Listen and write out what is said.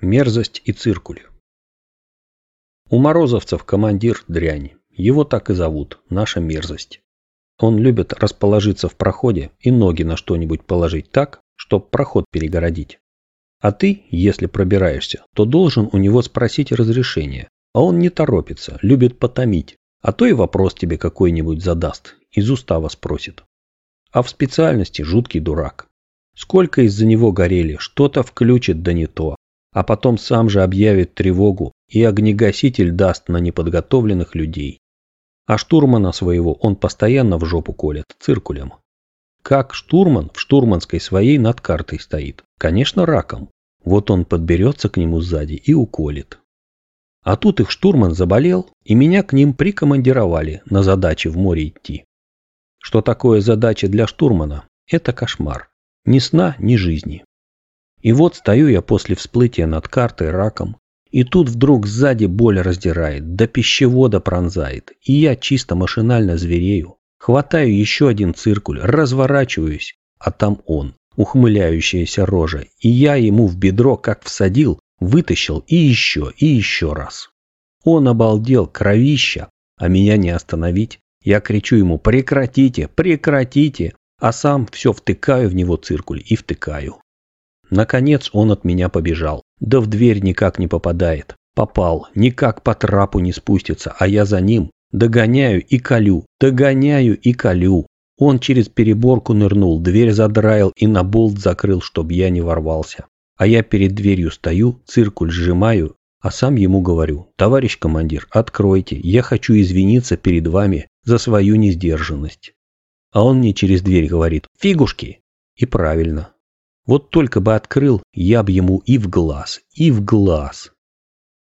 Мерзость и циркуль. У морозовцев командир дрянь. Его так и зовут, наша мерзость. Он любит расположиться в проходе и ноги на что-нибудь положить так, чтоб проход перегородить. А ты, если пробираешься, то должен у него спросить разрешение. А он не торопится, любит потомить. А то и вопрос тебе какой-нибудь задаст, из устава спросит. А в специальности жуткий дурак. Сколько из-за него горели, что-то включит да не то а потом сам же объявит тревогу и огнегаситель даст на неподготовленных людей. А штурмана своего он постоянно в жопу колет циркулем. Как штурман в штурманской своей над картой стоит? Конечно, раком. Вот он подберется к нему сзади и уколет. А тут их штурман заболел, и меня к ним прикомандировали на задачи в море идти. Что такое задача для штурмана? Это кошмар. Ни сна, ни жизни. И вот стою я после всплытия над картой раком, и тут вдруг сзади боль раздирает, до пищевода пронзает, и я чисто машинально зверею. Хватаю еще один циркуль, разворачиваюсь, а там он, ухмыляющаяся рожа, и я ему в бедро как всадил, вытащил и еще, и еще раз. Он обалдел, кровища, а меня не остановить. Я кричу ему «Прекратите! Прекратите!» А сам все втыкаю в него циркуль и втыкаю. Наконец он от меня побежал. Да в дверь никак не попадает. Попал, никак по трапу не спустится, а я за ним. Догоняю и колю, догоняю и колю. Он через переборку нырнул, дверь задраил и на болт закрыл, чтоб я не ворвался. А я перед дверью стою, циркуль сжимаю, а сам ему говорю, товарищ командир, откройте, я хочу извиниться перед вами за свою несдержанность. А он мне через дверь говорит, фигушки. И правильно, вот только бы открыл, я б ему и в глаз, и в глаз.